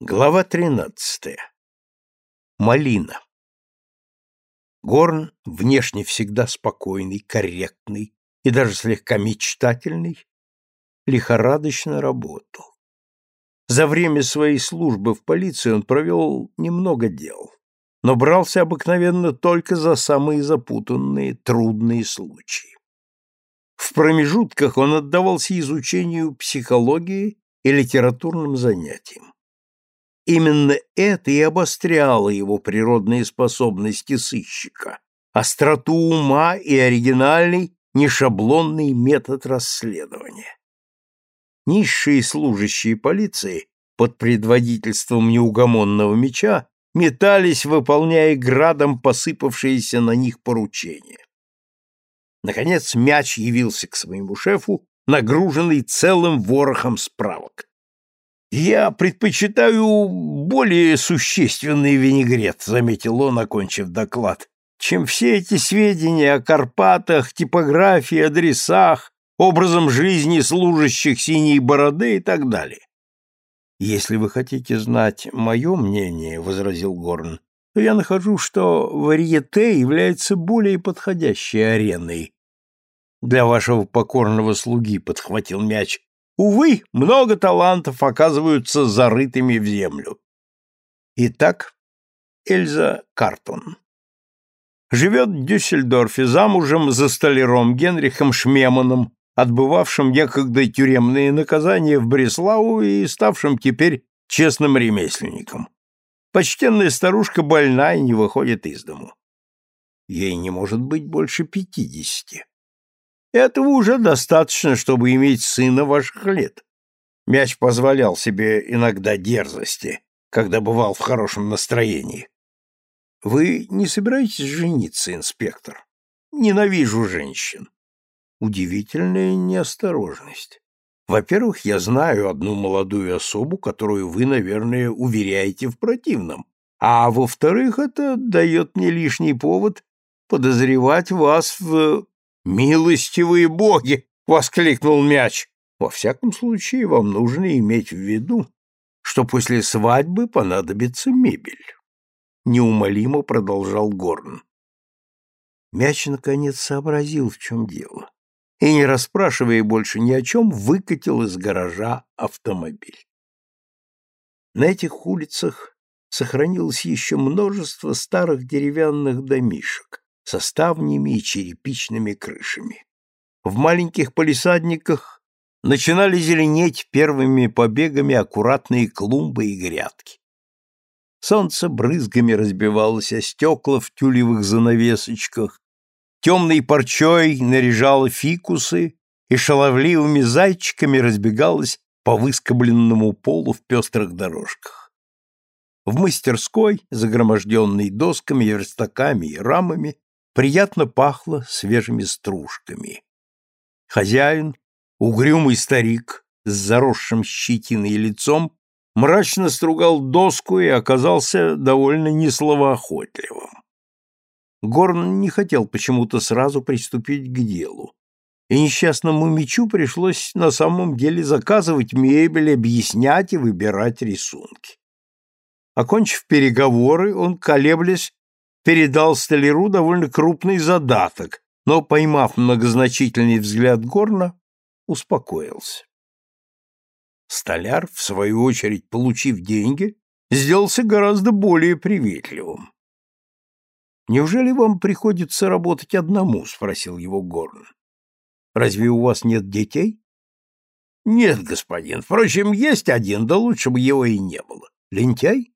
Глава 13. Малина. Горн, внешне всегда спокойный, корректный и даже слегка мечтательный, лихорадочно работал. За время своей службы в полиции он провел немного дел, но брался обыкновенно только за самые запутанные, трудные случаи. В промежутках он отдавался изучению психологии и литературным занятиям. Именно это и обостряло его природные способности сыщика, остроту ума и оригинальный, нешаблонный метод расследования. Низшие служащие полиции под предводительством неугомонного меча метались, выполняя градом посыпавшиеся на них поручения. Наконец мяч явился к своему шефу, нагруженный целым ворохом справок. «Я предпочитаю более существенный винегрет», — заметил он, окончив доклад, «чем все эти сведения о Карпатах, типографии, адресах, образом жизни служащих синей бороды и так далее». «Если вы хотите знать мое мнение», — возразил Горн, то я нахожу, что варьете является более подходящей ареной. Для вашего покорного слуги подхватил мяч Увы, много талантов оказываются зарытыми в землю. Итак, Эльза Картон. Живет в Дюссельдорфе замужем за столяром Генрихом Шмеманом, отбывавшим некогда тюремные наказания в Бреслау и ставшим теперь честным ремесленником. Почтенная старушка больна и не выходит из дому. Ей не может быть больше пятидесяти. Этого уже достаточно, чтобы иметь сына ваших лет. Мяч позволял себе иногда дерзости, когда бывал в хорошем настроении. Вы не собираетесь жениться, инспектор? Ненавижу женщин. Удивительная неосторожность. Во-первых, я знаю одну молодую особу, которую вы, наверное, уверяете в противном. А во-вторых, это дает мне лишний повод подозревать вас в «Милостивые боги!» — воскликнул мяч. «Во всяком случае, вам нужно иметь в виду, что после свадьбы понадобится мебель», — неумолимо продолжал Горн. Мяч, наконец, сообразил, в чем дело, и, не расспрашивая больше ни о чем, выкатил из гаража автомобиль. На этих улицах сохранилось еще множество старых деревянных домишек, со ставнями и черепичными крышами. В маленьких палисадниках начинали зеленеть первыми побегами аккуратные клумбы и грядки. Солнце брызгами разбивалось о стекла в тюлевых занавесочках, темной парчой наряжало фикусы и шаловливыми зайчиками разбегалось по выскобленному полу в пестрых дорожках. В мастерской, загроможденной досками, верстаками и рамами, приятно пахло свежими стружками. Хозяин, угрюмый старик с заросшим щетиной лицом, мрачно стругал доску и оказался довольно несловоохотливым. Горн не хотел почему-то сразу приступить к делу, и несчастному мечу пришлось на самом деле заказывать мебель, объяснять и выбирать рисунки. Окончив переговоры, он, колеблясь, передал столяру довольно крупный задаток, но, поймав многозначительный взгляд Горна, успокоился. Столяр, в свою очередь, получив деньги, сделался гораздо более приветливым. «Неужели вам приходится работать одному?» — спросил его Горн. «Разве у вас нет детей?» «Нет, господин. Впрочем, есть один, да лучше бы его и не было. Лентяй?»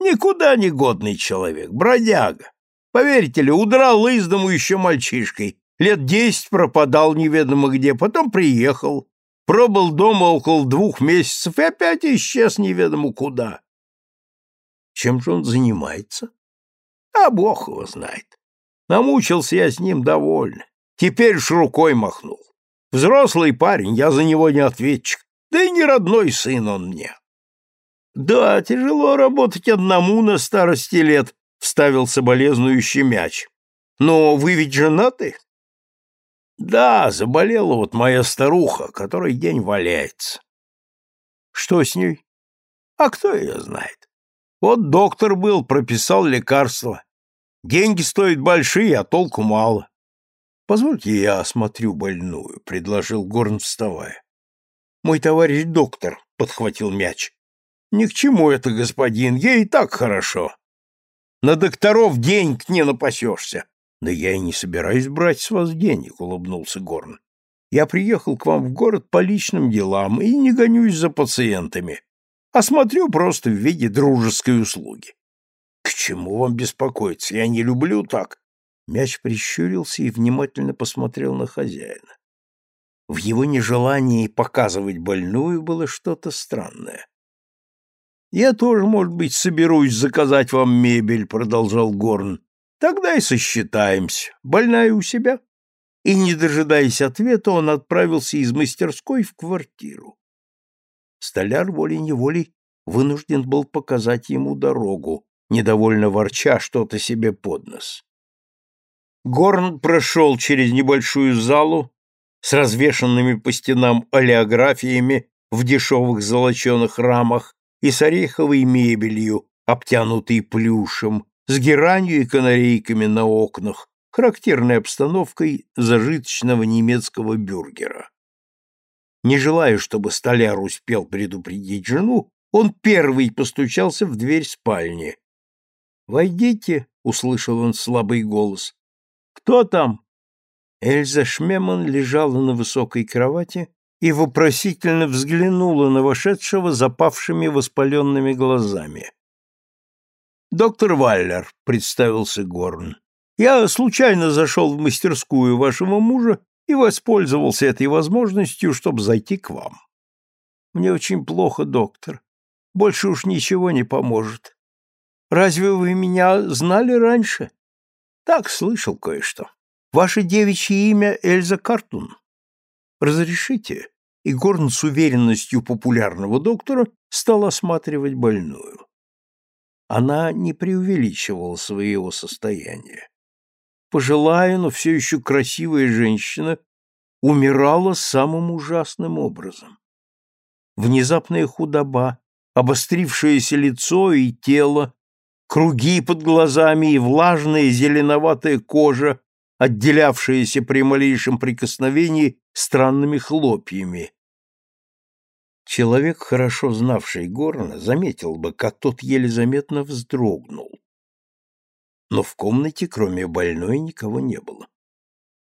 Никуда не годный человек, бродяга. Поверите ли, удрал из дому еще мальчишкой. Лет десять пропадал неведомо где, потом приехал. Пробыл дома около двух месяцев и опять исчез неведомо куда. Чем же он занимается? А бог его знает. Намучился я с ним довольно. Теперь ж рукой махнул. Взрослый парень, я за него не ответчик. Да и не родной сын он мне. Да, тяжело работать одному на старости лет, вставил соболезнующий мяч. Но вы ведь женаты? Да, заболела вот моя старуха, которой день валяется. Что с ней? А кто ее знает? Вот доктор был, прописал лекарства. Деньги стоят большие, а толку мало. Позвольте я осмотрю больную, предложил Горн, вставая. Мой товарищ доктор подхватил мяч. Ни к чему это, господин, ей и так хорошо. На докторов денег не напасешься. Да я и не собираюсь брать с вас денег, улыбнулся Горн. Я приехал к вам в город по личным делам и не гонюсь за пациентами, а смотрю просто в виде дружеской услуги. К чему вам беспокоиться? Я не люблю так. Мяч прищурился и внимательно посмотрел на хозяина. В его нежелании показывать больную было что-то странное. «Я тоже, может быть, соберусь заказать вам мебель», — продолжал Горн. «Тогда и сосчитаемся. Больная у себя?» И, не дожидаясь ответа, он отправился из мастерской в квартиру. Столяр волей-неволей вынужден был показать ему дорогу, недовольно ворча что-то себе под нос. Горн прошел через небольшую залу с развешанными по стенам олеографиями в дешевых золоченых рамах и с ореховой мебелью, обтянутой плюшем, с геранью и канарейками на окнах, характерной обстановкой зажиточного немецкого бюргера. Не желая, чтобы столяр успел предупредить жену, он первый постучался в дверь спальни. «Войдите», — услышал он слабый голос. «Кто там?» Эльза Шмеман лежала на высокой кровати и вопросительно взглянула на вошедшего запавшими воспаленными глазами. «Доктор Валлер», — представился Горн, — «я случайно зашел в мастерскую вашего мужа и воспользовался этой возможностью, чтобы зайти к вам. Мне очень плохо, доктор. Больше уж ничего не поможет. Разве вы меня знали раньше? Так, слышал кое-что. Ваше девичье имя Эльза Картун. Разрешите?» И Горн с уверенностью популярного доктора стал осматривать больную. Она не преувеличивала своего состояния. Пожилая, но все еще красивая женщина умирала самым ужасным образом. Внезапная худоба, обострившееся лицо и тело, круги под глазами и влажная зеленоватая кожа отделявшиеся при малейшем прикосновении странными хлопьями. Человек, хорошо знавший Горна, заметил бы, как тот еле заметно вздрогнул. Но в комнате, кроме больной, никого не было.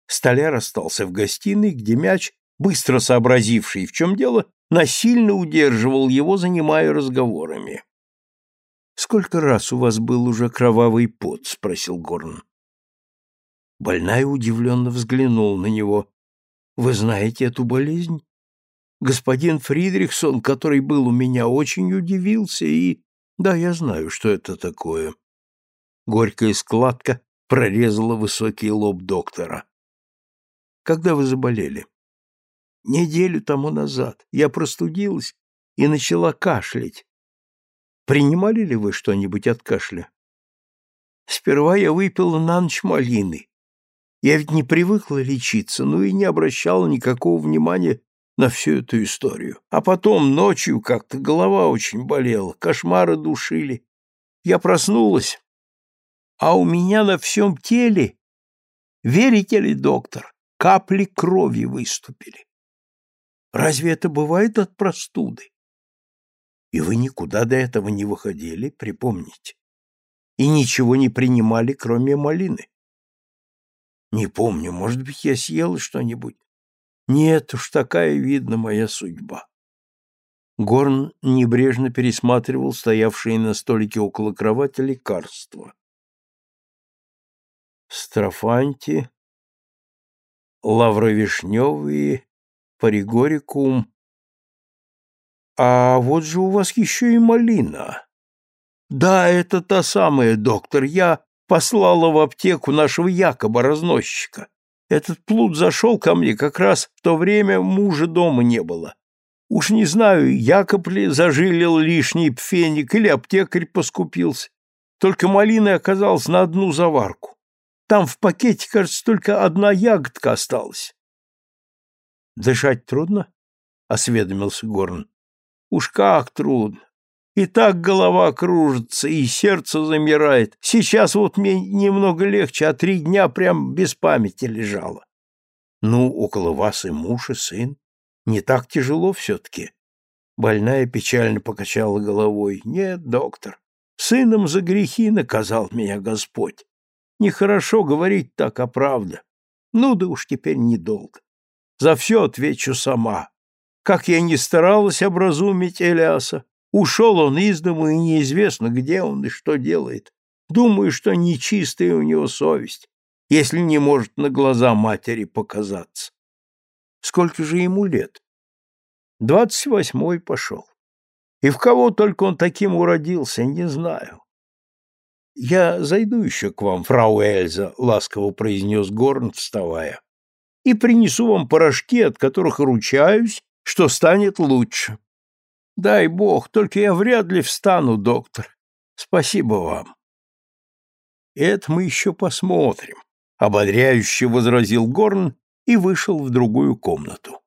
Столяр остался в гостиной, где мяч, быстро сообразивший, в чем дело, насильно удерживал его, занимая разговорами. «Сколько раз у вас был уже кровавый пот?» — спросил Горн. Больная удивленно взглянула на него. «Вы знаете эту болезнь?» Господин Фридрихсон, который был у меня, очень удивился и... Да, я знаю, что это такое. Горькая складка прорезала высокий лоб доктора. Когда вы заболели? Неделю тому назад. Я простудилась и начала кашлять. Принимали ли вы что-нибудь от кашля? Сперва я выпила на ночь малины. Я ведь не привыкла лечиться, ну и не обращала никакого внимания на всю эту историю. А потом ночью как-то голова очень болела, кошмары душили. Я проснулась, а у меня на всем теле, верите ли, доктор, капли крови выступили. Разве это бывает от простуды? И вы никуда до этого не выходили, припомните. И ничего не принимали, кроме малины. Не помню, может быть, я съел что-нибудь. Нет уж, такая, видно, моя судьба. Горн небрежно пересматривал стоявшие на столике около кровати лекарства. Строфанти, лавровишневые, паригорикум. А вот же у вас еще и малина. Да, это та самая, доктор. Я послала в аптеку нашего якобы разносчика. Этот плут зашел ко мне как раз в то время мужа дома не было. Уж не знаю, Якоб ли зажилил лишний пфеник или аптекарь поскупился. Только малины оказалась на одну заварку. Там в пакете, кажется, только одна ягодка осталась. «Дышать трудно?» — осведомился Горн. «Уж как трудно! И так голова кружится, и сердце замирает. Сейчас вот мне немного легче, а три дня прям без памяти лежала. Ну, около вас и муж, и сын. Не так тяжело все-таки. Больная печально покачала головой. Нет, доктор, сыном за грехи наказал меня Господь. Нехорошо говорить так, а правда. Ну да уж теперь недолго. За все отвечу сама. Как я не старалась образумить Элиаса, ушел он из дому, и неизвестно, где он и что делает. Думаю, что нечистая у него совесть, если не может на глаза матери показаться. Сколько же ему лет? Двадцать восьмой пошел. И в кого только он таким уродился, не знаю. «Я зайду еще к вам, фрау Эльза», — ласково произнес Горн, вставая, «и принесу вам порошки, от которых ручаюсь, что станет лучше. Дай бог, только я вряд ли встану, доктор. Спасибо вам». «Это мы еще посмотрим», — ободряюще возразил Горн и вышел в другую комнату.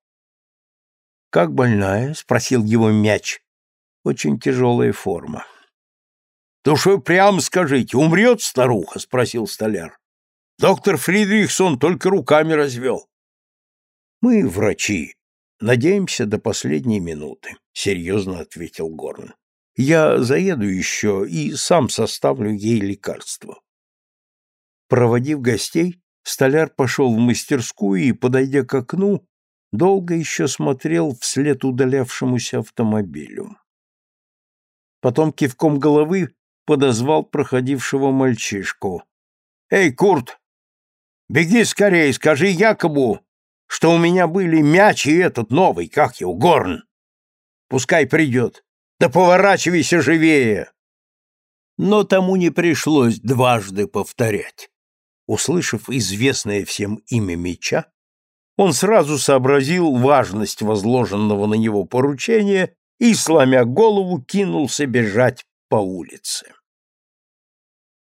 «Как больная?» — спросил его мяч. «Очень тяжелая форма». «То что прямо скажите, умрет старуха?» — спросил столяр. «Доктор Фридрихсон только руками развел». «Мы, врачи, надеемся до последней минуты», — серьезно ответил Горн. «Я заеду еще и сам составлю ей лекарство». Проводив гостей, столяр пошел в мастерскую и, подойдя к окну, долго еще смотрел вслед удалявшемуся автомобилю. Потом кивком головы подозвал проходившего мальчишку. «Эй, Курт, беги скорее, скажи Якобу, что у меня были мяч и этот новый, как его, Горн. Пускай придет. Да поворачивайся живее!» Но тому не пришлось дважды повторять. Услышав известное всем имя меча, он сразу сообразил важность возложенного на него поручения и, сломя голову, кинулся бежать по улице.